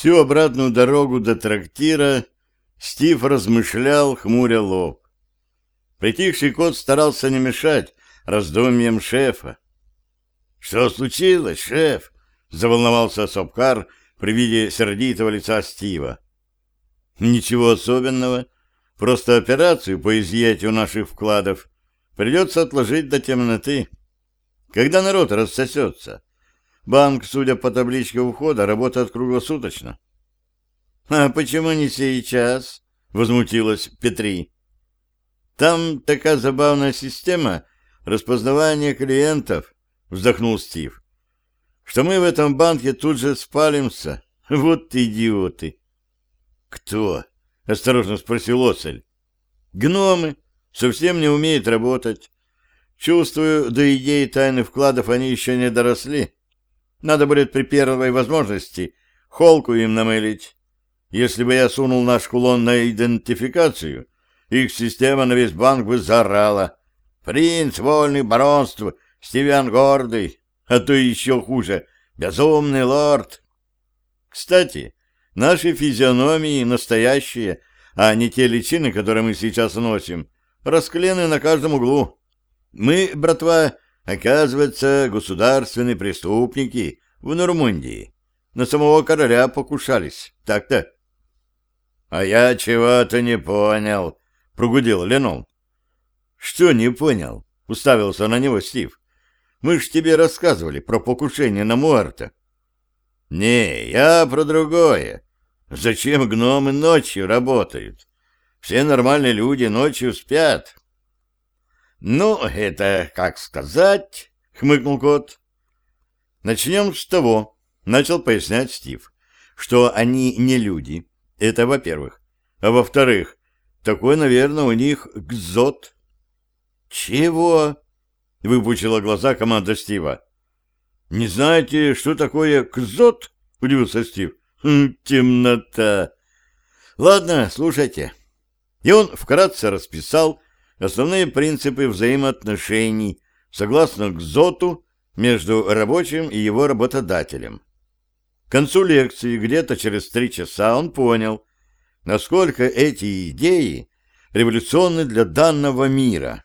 Всю обратную дорогу до трактира Стив размышлял, хмуря лоб. Притихший кот старался не мешать раздумьям шефа. — Что случилось, шеф? — заволновался Сопкар при виде сердитого лица Стива. — Ничего особенного. Просто операцию по изъятию наших вкладов придется отложить до темноты. Когда народ рассосется, банк, судя по табличке ухода, работает круглосуточно. — А почему не сейчас? — возмутилась Петри. — Там такая забавная система распознавания клиентов, — вздохнул Стив, — что мы в этом банке тут же спалимся. Вот идиоты. — Кто? — осторожно спросил Осель. — Гномы. Совсем не умеют работать. Чувствую, до идеи тайных вкладов они еще не доросли. Надо будет при первой возможности холку им намылить. Если бы я сунул наш кулон на идентификацию, их система на весь банк бы заорала. Принц вольный баронств, Стивен гордый, а то еще хуже, безумный лорд. Кстати, наши физиономии настоящие, а не те личины, которые мы сейчас носим, расклены на каждом углу. Мы, братва, оказывается, государственные преступники в Нормандии. На самого короля покушались. Так-то. — А я чего-то не понял, — прогудел Ленон. — Что не понял? — уставился на него Стив. — Мы ж тебе рассказывали про покушение на Муарта. — Не, я про другое. Зачем гномы ночью работают? Все нормальные люди ночью спят. «Ну, это как сказать?» — хмыкнул кот. «Начнем с того», — начал пояснять Стив, «что они не люди. Это во-первых. А во-вторых, такой, наверное, у них гзот». «Чего?» — выпучила глаза команда Стива. «Не знаете, что такое кзот?» — удивился Стив. «Хм, «Темнота». «Ладно, слушайте». И он вкратце расписал, основные принципы взаимоотношений согласно КЗОТу между рабочим и его работодателем. К концу лекции, где-то через три часа, он понял, насколько эти идеи революционны для данного мира.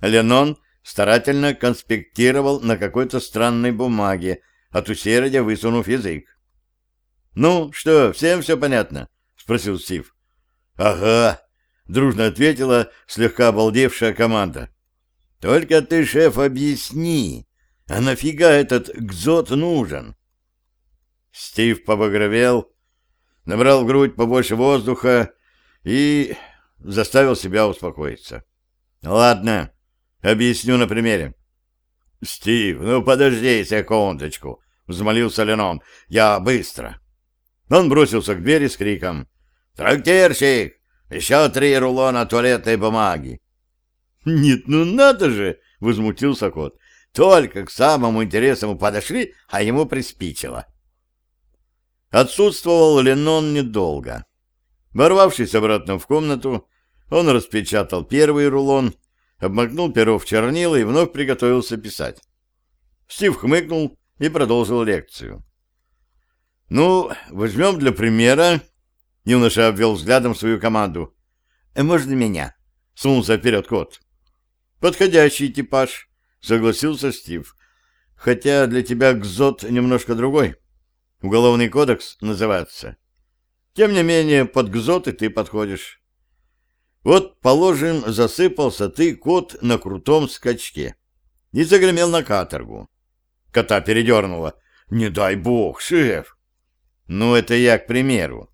Ленон старательно конспектировал на какой-то странной бумаге, от усердия высунув язык. «Ну, что, всем все понятно?» — спросил Стив. «Ага», дружно ответила слегка обалдевшая команда. Только ты, шеф, объясни, а нафига этот гзот нужен? Стив побагровел, набрал в грудь побольше воздуха и заставил себя успокоиться. Ладно, объясню на примере. Стив, ну подожди секундочку, взмолился Ленон. Я быстро. Он бросился к двери с криком. «Трактирщик! Еще три рулона туалетной бумаги. — Нет, ну надо же! — возмутился кот. Только к самому интересному подошли, а ему приспичило. Отсутствовал Ленон недолго. Ворвавшись обратно в комнату, он распечатал первый рулон, обмакнул перо в чернила и вновь приготовился писать. Стив хмыкнул и продолжил лекцию. «Ну, возьмем для примера Юноша обвел взглядом свою команду. «Э, «Можно меня?» — сунулся вперед кот. «Подходящий типаж», — согласился Стив. «Хотя для тебя гзот немножко другой. Уголовный кодекс называется. Тем не менее, под гзот и ты подходишь. Вот, положим, засыпался ты, кот, на крутом скачке и загремел на каторгу. Кота передернуло. «Не дай бог, шеф!» «Ну, это я к примеру.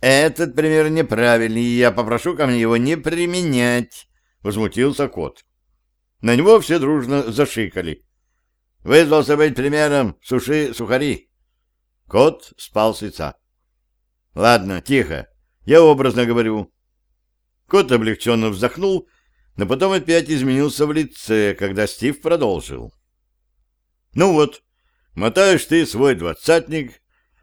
«Этот пример неправильный, я попрошу ко мне его не применять», — возмутился кот. На него все дружно зашикали. «Вызвался быть примером, суши сухари». Кот спал с лица. «Ладно, тихо, я образно говорю». Кот облегченно вздохнул, но потом опять изменился в лице, когда Стив продолжил. «Ну вот, мотаешь ты свой двадцатник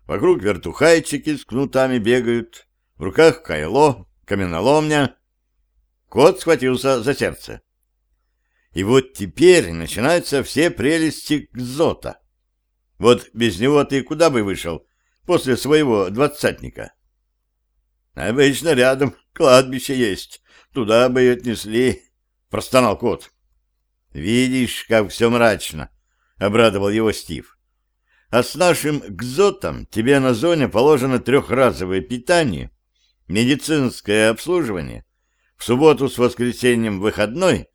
Вокруг вертухайчики с кнутами бегают, в руках кайло, каменоломня. Кот схватился за сердце. И вот теперь начинаются все прелести кзота. Вот без него ты куда бы вышел? после своего двадцатника? Обычно рядом кладбище есть, туда бы и отнесли, простонал кот. Видишь, как все мрачно, обрадовал его Стив. А с нашим гзотом тебе на зоне положено трехразовое питание, медицинское обслуживание, в субботу с воскресеньем выходной,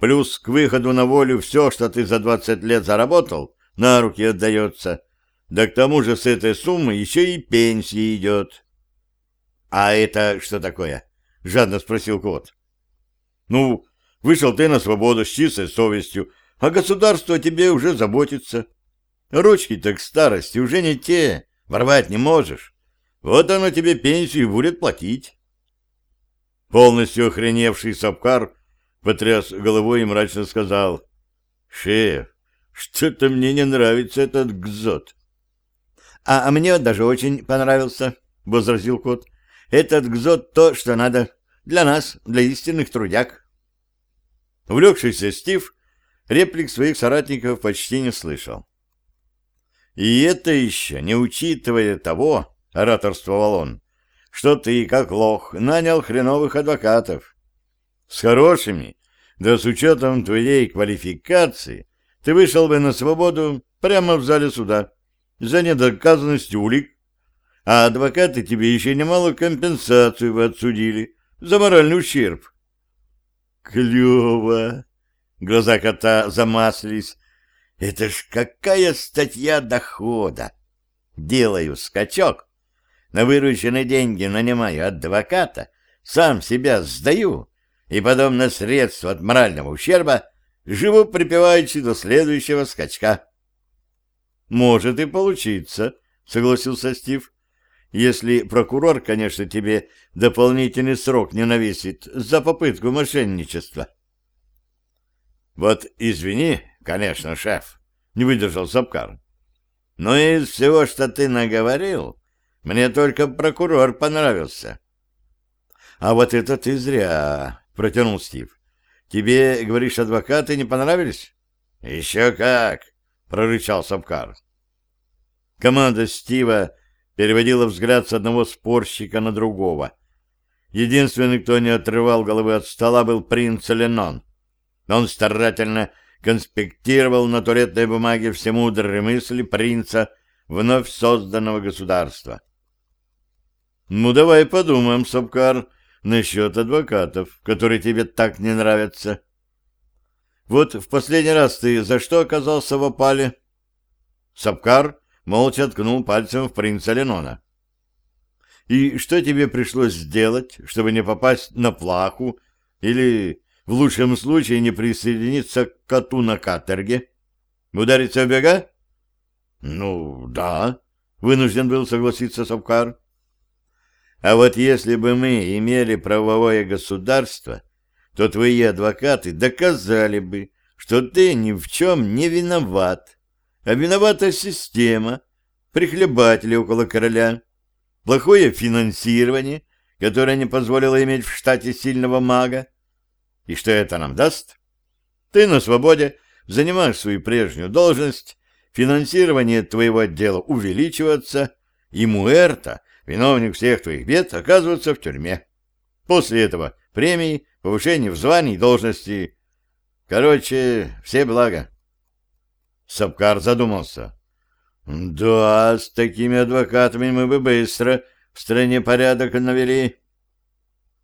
плюс к выходу на волю все, что ты за двадцать лет заработал, на руки отдается, да к тому же с этой суммы еще и пенсия идет. — А это что такое? — жадно спросил кот. — Ну, вышел ты на свободу с чистой совестью, а государство тебе уже заботится. Ручки-то к старости уже не те, ворвать не можешь. Вот оно тебе пенсию будет платить. Полностью охреневший Сапкар потряс головой и мрачно сказал. — Шеф, что-то мне не нравится этот гзот. — А мне даже очень понравился, — возразил кот. — Этот гзот то, что надо. Для нас, для истинных трудяг. Увлекшийся Стив реплик своих соратников почти не слышал. И это еще не учитывая того, — ораторствовал он, — что ты, как лох, нанял хреновых адвокатов. С хорошими, да с учетом твоей квалификации, ты вышел бы на свободу прямо в зале суда за недоказанность улик, а адвокаты тебе еще немало компенсацию бы отсудили за моральный ущерб. Клево! Глаза кота замаслись. Это ж какая статья дохода! Делаю скачок, на вырученные деньги нанимаю адвоката, сам себя сдаю, и, подобно средству от морального ущерба, живу припеваючи до следующего скачка. «Может и получиться», — согласился Стив. «Если прокурор, конечно, тебе дополнительный срок не навесит за попытку мошенничества». «Вот извини, конечно, шеф», — не выдержал Сапкар. «Но из всего, что ты наговорил, мне только прокурор понравился». «А вот это ты зря», — протянул Стив. «Тебе, говоришь, адвокаты не понравились?» «Еще как!» — прорычал Сапкар. Команда Стива переводила взгляд с одного спорщика на другого. Единственный, кто не отрывал головы от стола, был принц Ленон. Он старательно конспектировал на туалетной бумаге все мудрые мысли принца вновь созданного государства. «Ну, давай подумаем, Сапкар, насчет адвокатов, которые тебе так не нравятся. Вот в последний раз ты за что оказался в опале?» Сапкар молча ткнул пальцем в принца Ленона. «И что тебе пришлось сделать, чтобы не попасть на плаху или, в лучшем случае, не присоединиться к коту на каторге? Удариться в бега?» «Ну, да», — вынужден был согласиться Сапкар. «А вот если бы мы имели правовое государство, то твои адвокаты доказали бы, что ты ни в чем не виноват» а виновата система, прихлебатели около короля, плохое финансирование, которое не позволило иметь в штате сильного мага. И что это нам даст? Ты на свободе, занимаешь свою прежнюю должность, финансирование твоего отдела увеличивается, и Муэрта, виновник всех твоих бед, оказывается в тюрьме. После этого премии, повышение в звании и должности. Короче, все блага. Сапкар задумался. «Да, с такими адвокатами мы бы быстро в стране порядок навели».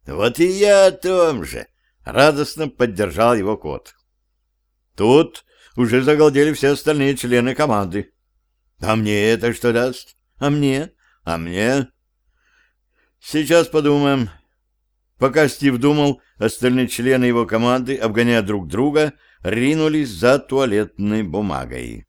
«Вот и я о том же!» — радостно поддержал его кот. Тут уже загалдели все остальные члены команды. «А мне это что даст? А мне? А мне?» «Сейчас подумаем». Пока Стив думал, остальные члены его команды, обгоняя друг друга, ринулись за туалетной бумагой.